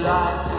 light.